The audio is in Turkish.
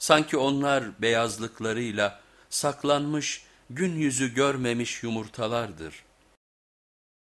Sanki onlar beyazlıklarıyla saklanmış gün yüzü görmemiş yumurtalardır.